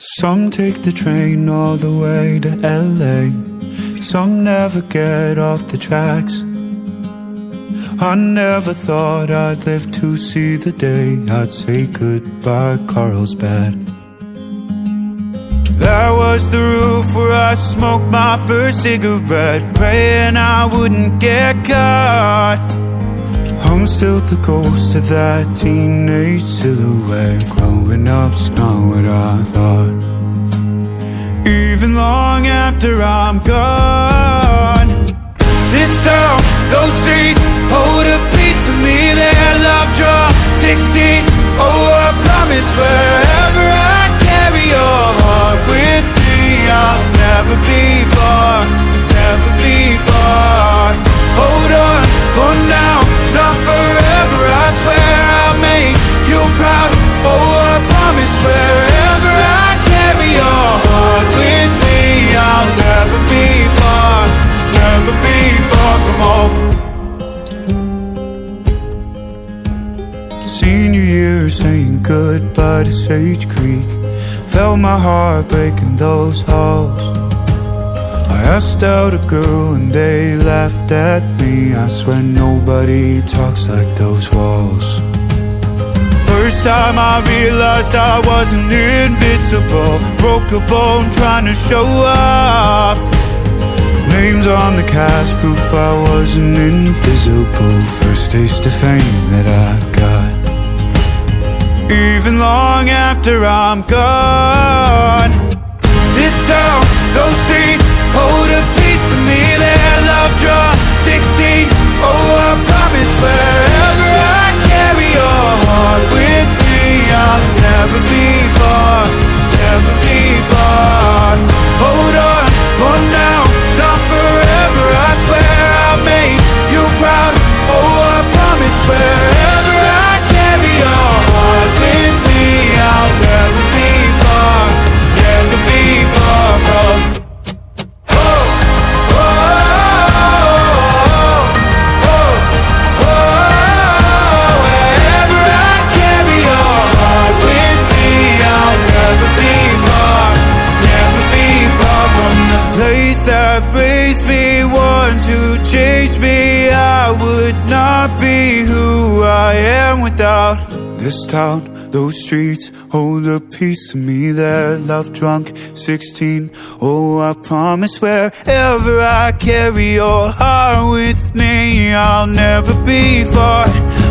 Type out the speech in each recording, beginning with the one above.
Some take the train all the way to LA. Some never get off the tracks. I never thought I'd live to see the day I'd say goodbye, Carlsbad. That was the roof where I smoked my first cigarette, praying I wouldn't get caught. I'm still the ghost of that teenage silhouette. Growing up's not what I thought. Even long after I'm gone, this town, those streets hold a piece of me. Their love draw 16. Saying goodbye to Sage Creek. Felt my heart breaking those halls. I asked out a girl and they laughed at me. I swear nobody talks like those walls. First time I realized I wasn't invincible. Broke a bone trying to show off. Names on the cast, proof I wasn't invisible. First taste of fame that I got. Even long after I'm gone. Ones who changed me. I would not be who I am without this town. Those streets hold a piece of me. They're love drunk 16. Oh, I promise wherever I carry your heart with me, I'll never be far.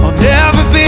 I'll never be